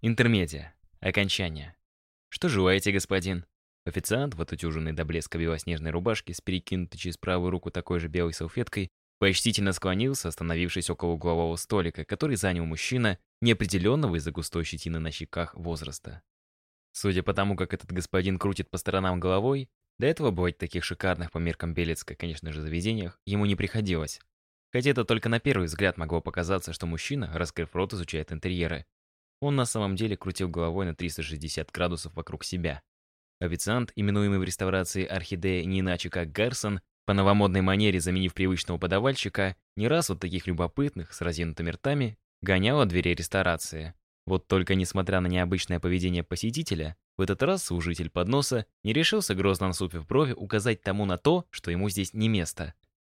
Интермедиа. Окончание. Что желаете, господин? Официант в отутюженной до блеска белоснежной рубашке с перекинутой через правую руку такой же белой салфеткой почтительно склонился, остановившись около углового столика, который занял мужчина неопределенного из-за густой щетины на щеках возраста. Судя по тому, как этот господин крутит по сторонам головой, до этого бывать таких шикарных по меркам Белецка, конечно же, заведениях ему не приходилось. Хотя это только на первый взгляд могло показаться, что мужчина, раскрыв рот, изучает интерьеры. Он на самом деле крутил головой на 360 градусов вокруг себя. Официант, именуемый в реставрации орхидея не иначе как Гарсон, по новомодной манере заменив привычного подавальщика, не раз вот таких любопытных, с разинутыми ртами, гонял от дверей ресторации. Вот только несмотря на необычное поведение посетителя, в этот раз служитель подноса не решился, грозно насупив брови, указать тому на то, что ему здесь не место.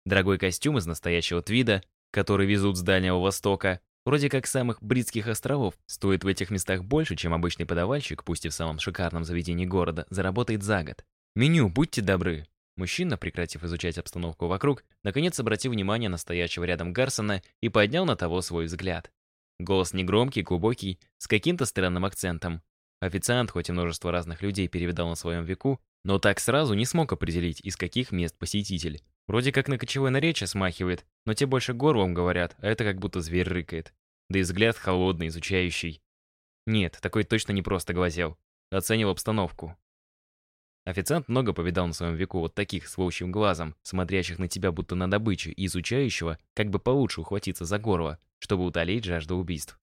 Дорогой костюм из настоящего твида, который везут с Дальнего Востока, вроде как самых Бритских островов, стоит в этих местах больше, чем обычный подавальщик, пусть и в самом шикарном заведении города, заработает за год. Меню, будьте добры. Мужчина, прекратив изучать обстановку вокруг, наконец обратил внимание на стоящего рядом Гарсона и поднял на того свой взгляд. Голос негромкий, глубокий, с каким-то странным акцентом. Официант, хоть и множество разных людей перевидал на своем веку, но так сразу не смог определить, из каких мест посетитель. Вроде как на кочевое наречие смахивает, но те больше горлом говорят, а это как будто зверь рыкает. Да и взгляд холодный, изучающий. Нет, такой точно не просто глазел. Оценил обстановку. Официант много повидал на своем веку вот таких с волчьим глазом, смотрящих на тебя будто на добычу, и изучающего, как бы получше ухватиться за горло, чтобы утолить жажду убийств.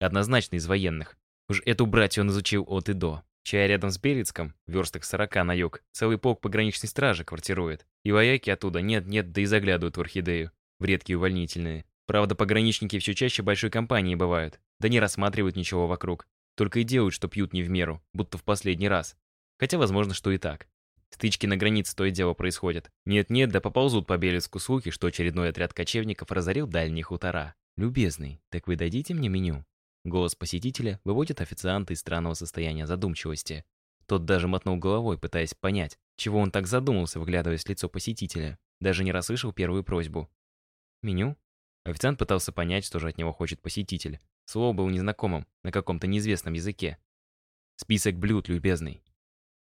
Однозначно из военных. Уж эту братью он изучил от и до. Чай рядом с Белецком, верстах 40 на юг, целый полк пограничной стражи квартирует. И вояки оттуда нет-нет, да и заглядывают в орхидею. В редкие увольнительные. Правда, пограничники все чаще большой компании бывают. Да не рассматривают ничего вокруг. Только и делают, что пьют не в меру, будто в последний раз. Хотя, возможно, что и так. Стычки на границе то и дело происходят. Нет-нет, да поползут по Белецку слухи, что очередной отряд кочевников разорил дальние хутора. «Любезный, так вы дадите мне меню?» Голос посетителя выводит официанта из странного состояния задумчивости. Тот даже мотнул головой, пытаясь понять, чего он так задумался, вглядываясь в лицо посетителя. Даже не расслышал первую просьбу. «Меню?» Официант пытался понять, что же от него хочет посетитель. Слово было незнакомым, на каком-то неизвестном языке. «Список блюд, любезный».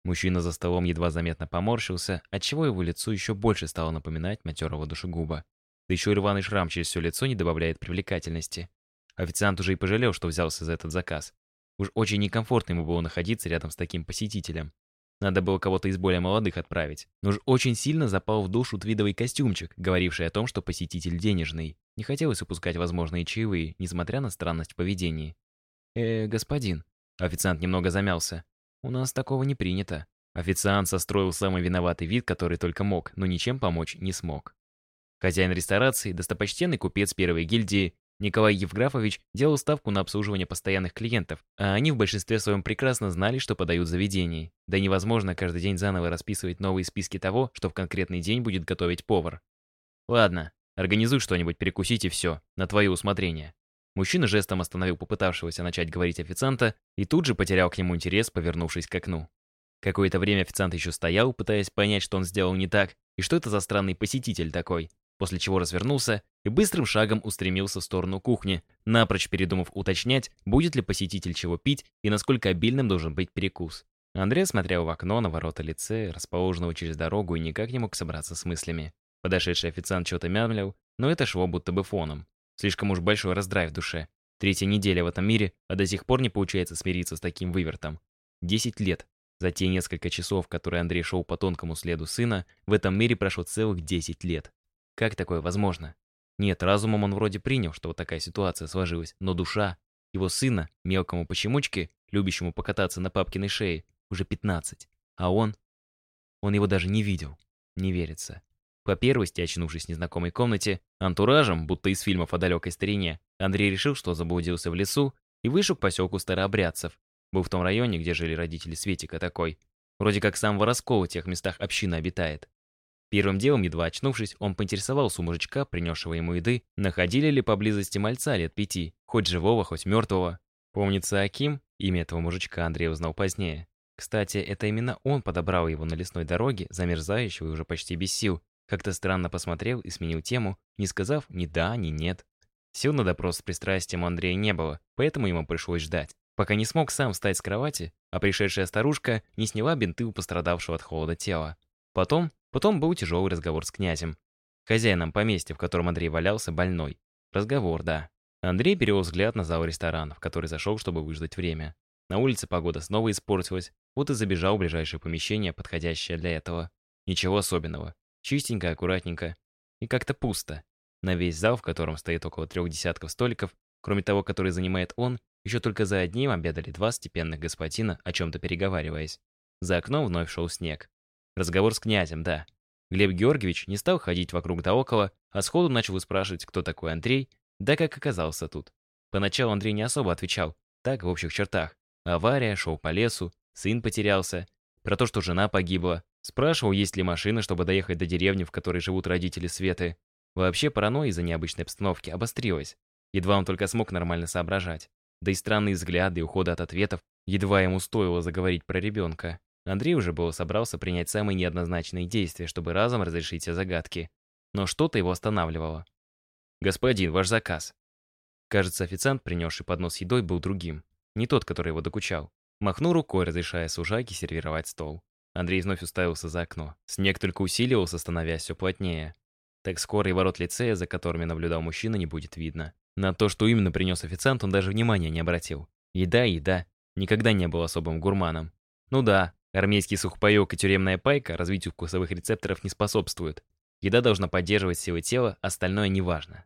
Мужчина за столом едва заметно поморщился, отчего его лицо еще больше стало напоминать матерого душегуба. Да еще и рваный шрам через все лицо не добавляет привлекательности. Официант уже и пожалел, что взялся за этот заказ. Уж очень некомфортно ему было находиться рядом с таким посетителем. Надо было кого-то из более молодых отправить. Но уж очень сильно запал в душу твидовый костюмчик, говоривший о том, что посетитель денежный. Не хотелось упускать возможные чаевые, несмотря на странность в поведении. «Э, господин». Официант немного замялся. У нас такого не принято. Официант состроил самый виноватый вид, который только мог, но ничем помочь не смог. Хозяин ресторации, достопочтенный купец первой гильдии, Николай Евграфович делал ставку на обслуживание постоянных клиентов, а они в большинстве своем прекрасно знали, что подают заведений. Да невозможно каждый день заново расписывать новые списки того, что в конкретный день будет готовить повар. Ладно, организуй что-нибудь перекусить и все, на твое усмотрение. Мужчина жестом остановил попытавшегося начать говорить официанта и тут же потерял к нему интерес, повернувшись к окну. Какое-то время официант еще стоял, пытаясь понять, что он сделал не так, и что это за странный посетитель такой, после чего развернулся и быстрым шагом устремился в сторону кухни, напрочь передумав уточнять, будет ли посетитель чего пить и насколько обильным должен быть перекус. Андрей смотрел в окно на ворота лицея, расположенного через дорогу, и никак не мог собраться с мыслями. Подошедший официант что-то мямлял, но это шло будто бы фоном. Слишком уж большой раздрай в душе. Третья неделя в этом мире, а до сих пор не получается смириться с таким вывертом. Десять лет. За те несколько часов, которые Андрей шел по тонкому следу сына, в этом мире прошло целых десять лет. Как такое возможно? Нет, разумом он вроде принял, что вот такая ситуация сложилась, но душа его сына, мелкому почемучке, любящему покататься на папкиной шее, уже пятнадцать, А он? Он его даже не видел. Не верится. По первости, очнувшись в незнакомой комнате, антуражем, будто из фильмов о далекой старине, Андрей решил, что заблудился в лесу и вышел к поселку старообрядцев. Был в том районе, где жили родители Светика такой. Вроде как сам Воросков в тех местах община обитает. Первым делом, едва очнувшись, он поинтересовался у мужичка, принесшего ему еды, находили ли поблизости мальца лет пяти, хоть живого, хоть мертвого. Помнится, Аким, имя этого мужичка Андрей узнал позднее. Кстати, это именно он подобрал его на лесной дороге, замерзающего и уже почти без сил, как-то странно посмотрел и сменил тему, не сказав ни да, ни нет. Сил на допрос с пристрастием у Андрея не было, поэтому ему пришлось ждать. пока не смог сам встать с кровати, а пришедшая старушка не сняла бинты у пострадавшего от холода тела. Потом, потом был тяжелый разговор с князем. Хозяином поместья, в котором Андрей валялся, больной. Разговор, да. Андрей перевел взгляд на зал ресторана, в который зашел, чтобы выждать время. На улице погода снова испортилась, вот и забежал в ближайшее помещение, подходящее для этого. Ничего особенного. Чистенько, аккуратненько. И как-то пусто. На весь зал, в котором стоит около трех десятков столиков, кроме того, который занимает он, еще только за одним обедали два степенных господина, о чем-то переговариваясь. За окном вновь шел снег. Разговор с князем, да. Глеб Георгиевич не стал ходить вокруг да около, а сходу начал спрашивать, кто такой Андрей, да как оказался тут. Поначалу Андрей не особо отвечал, так в общих чертах. Авария, шел по лесу, сын потерялся, про то, что жена погибла. Спрашивал, есть ли машина, чтобы доехать до деревни, в которой живут родители Светы. Вообще паранойя из-за необычной обстановки обострилась. Едва он только смог нормально соображать. Да и странные взгляды и уходы от ответов, едва ему стоило заговорить про ребенка. Андрей уже было собрался принять самые неоднозначные действия, чтобы разом разрешить все загадки. Но что-то его останавливало. «Господин, ваш заказ». Кажется, официант, принесший поднос с едой, был другим. Не тот, который его докучал. Махнул рукой, разрешая служаке сервировать стол. Андрей вновь уставился за окно. Снег только усиливался, становясь все плотнее. Так скоро и ворот лицея, за которыми наблюдал мужчина, не будет видно. На то, что именно принес официант, он даже внимания не обратил. Еда еда. Никогда не был особым гурманом. Ну да, армейский сухпайок и тюремная пайка развитию вкусовых рецепторов не способствуют. Еда должна поддерживать силы тела, остальное неважно.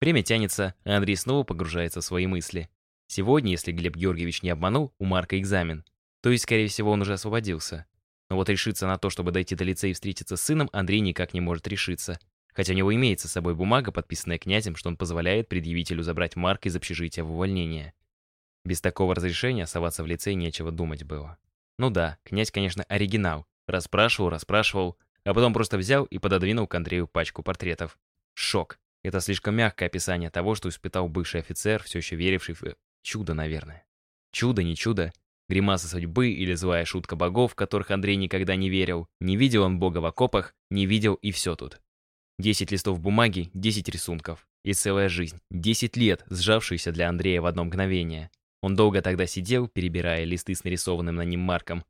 Время тянется, а Андрей снова погружается в свои мысли. Сегодня, если Глеб Георгиевич не обманул, у Марка экзамен. То есть, скорее всего, он уже освободился. Но вот решиться на то, чтобы дойти до лицея и встретиться с сыном, Андрей никак не может решиться. Хотя у него имеется с собой бумага, подписанная князем, что он позволяет предъявителю забрать Марка из общежития в увольнение. Без такого разрешения соваться в лицей нечего думать было. Ну да, князь, конечно, оригинал. Расспрашивал, расспрашивал, а потом просто взял и пододвинул к Андрею пачку портретов. Шок. Это слишком мягкое описание того, что испытал бывший офицер, все еще веривший в чудо, наверное. Чудо, не чудо. Гримаса судьбы или злая шутка богов, в которых Андрей никогда не верил. Не видел он бога в окопах, не видел и все тут. Десять листов бумаги, десять рисунков. И целая жизнь. Десять лет, сжавшиеся для Андрея в одно мгновение. Он долго тогда сидел, перебирая листы с нарисованным на ним марком.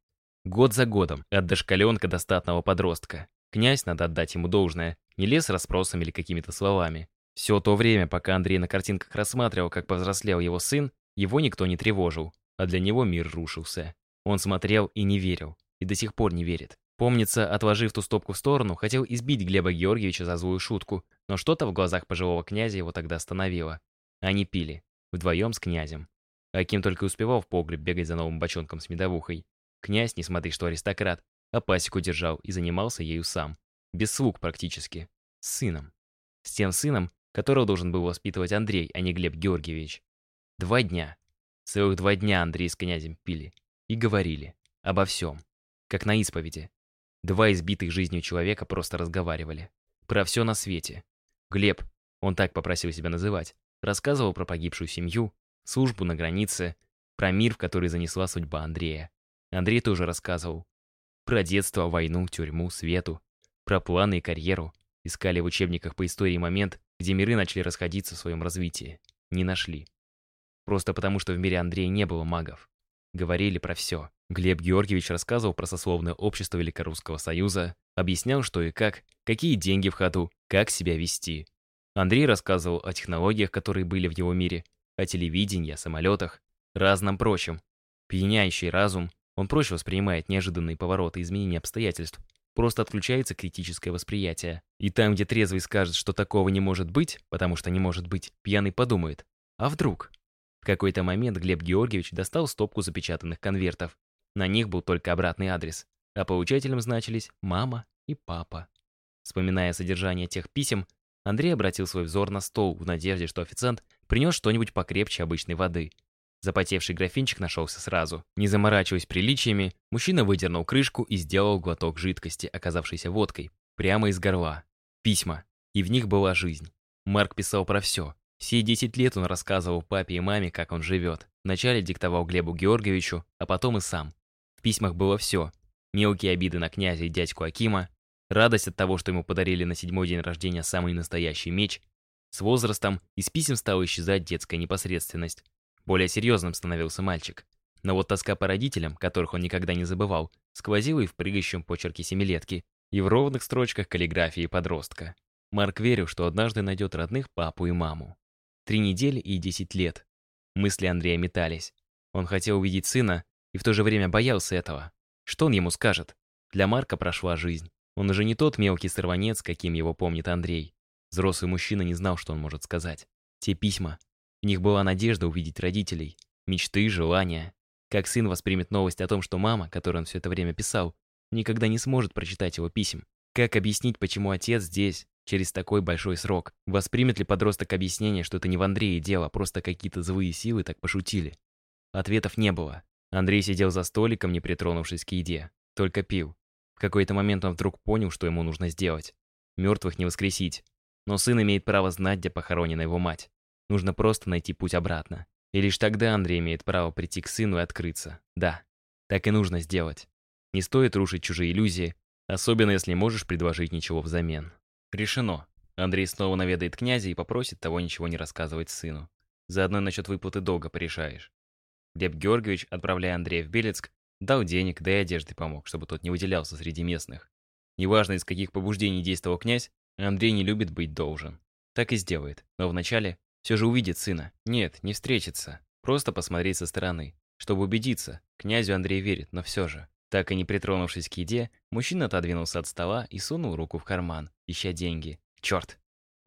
Год за годом, от дошкаленка до статного подростка. Князь, надо отдать ему должное, не лез расспросами или какими-то словами. Все то время, пока Андрей на картинках рассматривал, как повзрослел его сын, его никто не тревожил, а для него мир рушился. Он смотрел и не верил, и до сих пор не верит. Помнится, отложив ту стопку в сторону, хотел избить Глеба Георгиевича за злую шутку, но что-то в глазах пожилого князя его тогда остановило. Они пили. Вдвоем с князем. Аким только успевал в погреб бегать за новым бочонком с медовухой. Князь, не смотри, что аристократ, а пасеку держал и занимался ею сам. Без слуг практически. С сыном. С тем сыном, которого должен был воспитывать Андрей, а не Глеб Георгиевич. Два дня. Целых два дня Андрей с князем пили. И говорили. Обо всем. Как на исповеди. Два избитых жизнью человека просто разговаривали. Про все на свете. Глеб, он так попросил себя называть, рассказывал про погибшую семью, службу на границе, про мир, в который занесла судьба Андрея. Андрей тоже рассказывал. Про детство, войну, тюрьму, свету. Про планы и карьеру. Искали в учебниках по истории момент, где миры начали расходиться в своем развитии. Не нашли. Просто потому, что в мире Андрея не было магов. Говорили про все. Глеб Георгиевич рассказывал про сословное общество Великорусского Союза, объяснял, что и как, какие деньги в ходу, как себя вести. Андрей рассказывал о технологиях, которые были в его мире, о телевидении, о самолетах, разном прочем. Пьяняющий разум, он проще воспринимает неожиданные повороты и изменения обстоятельств. Просто отключается критическое восприятие. И там, где трезвый скажет, что такого не может быть, потому что не может быть, пьяный подумает. А вдруг? В какой-то момент Глеб Георгиевич достал стопку запечатанных конвертов. На них был только обратный адрес, а получателем значились мама и папа. Вспоминая содержание тех писем, Андрей обратил свой взор на стол в надежде, что официант принес что-нибудь покрепче обычной воды. Запотевший графинчик нашелся сразу. Не заморачиваясь приличиями, мужчина выдернул крышку и сделал глоток жидкости, оказавшейся водкой, прямо из горла. Письма. И в них была жизнь. Марк писал про все. Все 10 лет он рассказывал папе и маме, как он живет. Вначале диктовал Глебу Георгиевичу, а потом и сам. В письмах было все. Мелкие обиды на князя и дядьку Акима, радость от того, что ему подарили на седьмой день рождения самый настоящий меч. С возрастом из писем стала исчезать детская непосредственность. Более серьезным становился мальчик. Но вот тоска по родителям, которых он никогда не забывал, сквозила и в прыгающем почерке семилетки, и в ровных строчках каллиграфии подростка. Марк верил, что однажды найдет родных папу и маму. Три недели и десять лет. Мысли Андрея метались. Он хотел увидеть сына и в то же время боялся этого. Что он ему скажет? Для Марка прошла жизнь. Он уже не тот мелкий сорванец, каким его помнит Андрей. Взрослый мужчина не знал, что он может сказать. Те письма. В них была надежда увидеть родителей. Мечты, желания. Как сын воспримет новость о том, что мама, которой он все это время писал, никогда не сможет прочитать его писем. Как объяснить, почему отец здесь, через такой большой срок? Воспримет ли подросток объяснение, что это не в Андрее дело, а просто какие-то злые силы так пошутили? Ответов не было. Андрей сидел за столиком, не притронувшись к еде. Только пил. В какой-то момент он вдруг понял, что ему нужно сделать. Мертвых не воскресить. Но сын имеет право знать, где похоронена его мать. Нужно просто найти путь обратно. И лишь тогда Андрей имеет право прийти к сыну и открыться. Да, так и нужно сделать. Не стоит рушить чужие иллюзии, особенно если можешь предложить ничего взамен. Решено. Андрей снова наведает князя и попросит того ничего не рассказывать сыну. Заодно насчет выплаты долга порешаешь. Глеб Георгиевич, отправляя Андрея в Белецк, дал денег, да и одежды помог, чтобы тот не выделялся среди местных. Неважно, из каких побуждений действовал князь, Андрей не любит быть должен. Так и сделает, но вначале все же увидит сына. Нет, не встретится, просто посмотреть со стороны. Чтобы убедиться, князю Андрей верит, но все же. Так и не притронувшись к еде, мужчина отодвинулся от стола и сунул руку в карман, ища деньги. Черт!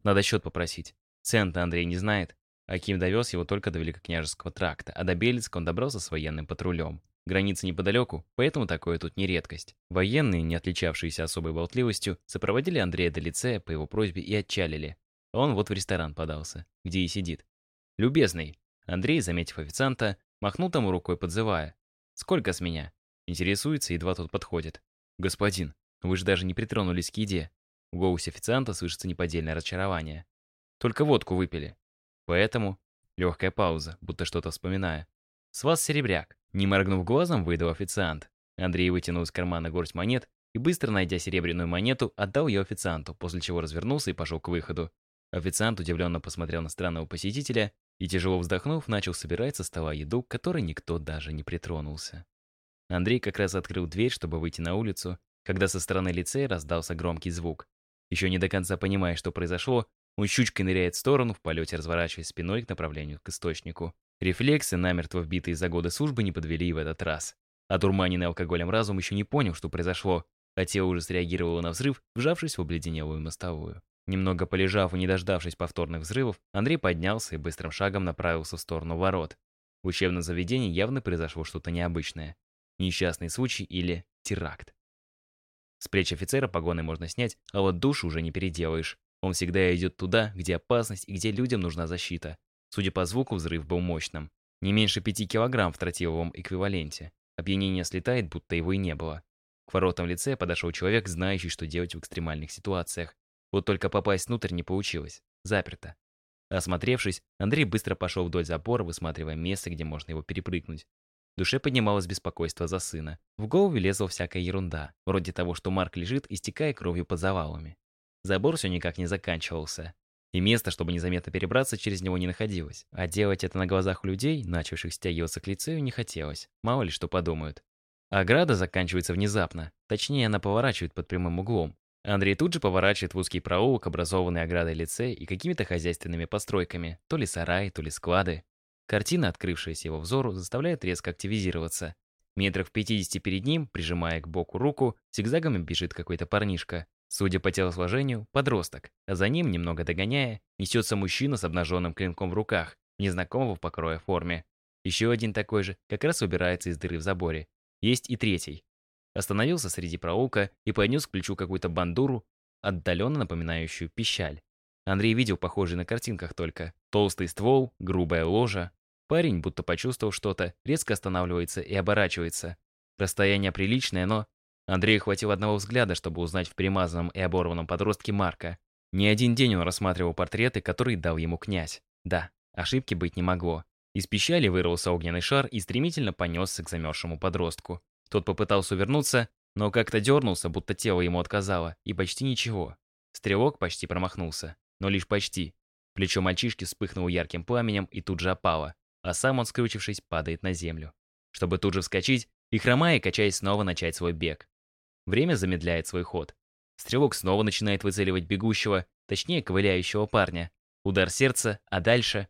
Надо счет попросить. Цент Андрей не знает. Аким довез его только до Великокняжеского тракта, а до Белецка он добрался с военным патрулем. Граница неподалеку, поэтому такое тут не редкость. Военные, не отличавшиеся особой болтливостью, сопроводили Андрея до лицея по его просьбе и отчалили. Он вот в ресторан подался, где и сидит. «Любезный!» Андрей, заметив официанта, махнул тому рукой, подзывая. «Сколько с меня?» Интересуется, едва тот подходит. «Господин, вы же даже не притронулись к еде». В голосе официанта слышится неподдельное разочарование. «Только водку выпили». Поэтому легкая пауза, будто что-то вспоминая. «С вас серебряк». Не моргнув глазом, выдал официант. Андрей вытянул из кармана горсть монет и, быстро найдя серебряную монету, отдал ее официанту, после чего развернулся и пошел к выходу. Официант удивленно посмотрел на странного посетителя и, тяжело вздохнув, начал собирать со стола еду, к которой никто даже не притронулся. Андрей как раз открыл дверь, чтобы выйти на улицу, когда со стороны лицея раздался громкий звук. Еще не до конца понимая, что произошло, он щучкой ныряет в сторону, в полете разворачиваясь спиной к направлению к источнику. Рефлексы, намертво вбитые за годы службы, не подвели в этот раз. А дурманенный алкоголем разум еще не понял, что произошло, а тело уже среагировало на взрыв, вжавшись в обледенелую мостовую. Немного полежав и не дождавшись повторных взрывов, Андрей поднялся и быстрым шагом направился в сторону ворот. В учебном заведении явно произошло что-то необычное. Несчастный случай или теракт. С плеч офицера погоны можно снять, а вот душу уже не переделаешь. Он всегда идет туда, где опасность и где людям нужна защита. Судя по звуку, взрыв был мощным. Не меньше пяти килограмм в тротиловом эквиваленте. Опьянение слетает, будто его и не было. К воротам лицея подошел человек, знающий, что делать в экстремальных ситуациях. Вот только попасть внутрь не получилось. Заперто. Осмотревшись, Андрей быстро пошел вдоль забора, высматривая место, где можно его перепрыгнуть. В душе поднималось беспокойство за сына. В голову лезла всякая ерунда, вроде того, что Марк лежит, истекая кровью под завалами. Забор все никак не заканчивался. И места, чтобы незаметно перебраться, через него не находилось. А делать это на глазах у людей, начавших стягиваться к лицею, не хотелось. Мало ли что подумают. Ограда заканчивается внезапно. Точнее, она поворачивает под прямым углом. Андрей тут же поворачивает в узкий проулок, образованный оградой лицея и какими-то хозяйственными постройками, то ли сарай, то ли склады. Картина, открывшаяся его взору, заставляет резко активизироваться. Метрах в 50 перед ним, прижимая к боку руку, зигзагами бежит какой-то парнишка. Судя по телосложению, подросток, а за ним, немного догоняя, несется мужчина с обнаженным клинком в руках, незнакомого в покроя форме. Еще один такой же как раз убирается из дыры в заборе. Есть и третий, остановился среди проулка и поднес к плечу какую-то бандуру, отдаленно напоминающую пищаль. Андрей видел похожие на картинках только. Толстый ствол, грубая ложа. Парень, будто почувствовал что-то, резко останавливается и оборачивается. Расстояние приличное, но... Андрею хватило одного взгляда, чтобы узнать в примазанном и оборванном подростке Марка. Не один день он рассматривал портреты, которые дал ему князь. Да, ошибки быть не могло. Из пищали вырвался огненный шар и стремительно понесся к замерзшему подростку. Тот попытался увернуться, но как-то дернулся, будто тело ему отказало, и почти ничего. Стрелок почти промахнулся, но лишь почти. Плечо мальчишки вспыхнуло ярким пламенем и тут же опало. а сам он, скручившись, падает на землю. Чтобы тут же вскочить и, хромая, качаясь, снова начать свой бег. Время замедляет свой ход. Стрелок снова начинает выцеливать бегущего, точнее, ковыляющего парня. Удар сердца, а дальше...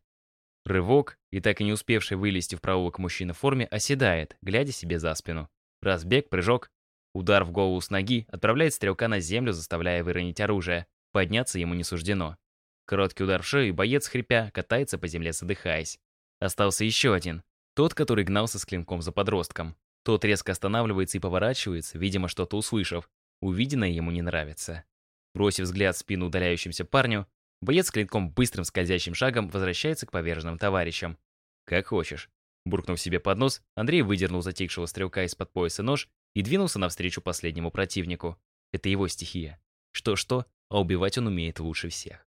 Рывок, и так и не успевший вылезти в проулок мужчина в форме оседает, глядя себе за спину. Разбег, прыжок. Удар в голову с ноги отправляет стрелка на землю, заставляя выронить оружие. Подняться ему не суждено. Короткий удар в шею, и боец, хрипя, катается по земле, задыхаясь. Остался еще один. Тот, который гнался с клинком за подростком. Тот резко останавливается и поворачивается, видимо, что-то услышав. Увиденное ему не нравится. Бросив взгляд в спину удаляющимся парню, боец с клинком быстрым скользящим шагом возвращается к поверженным товарищам. «Как хочешь». Буркнув себе под нос, Андрей выдернул затихшего стрелка из-под пояса нож и двинулся навстречу последнему противнику. Это его стихия. Что-что, а убивать он умеет лучше всех.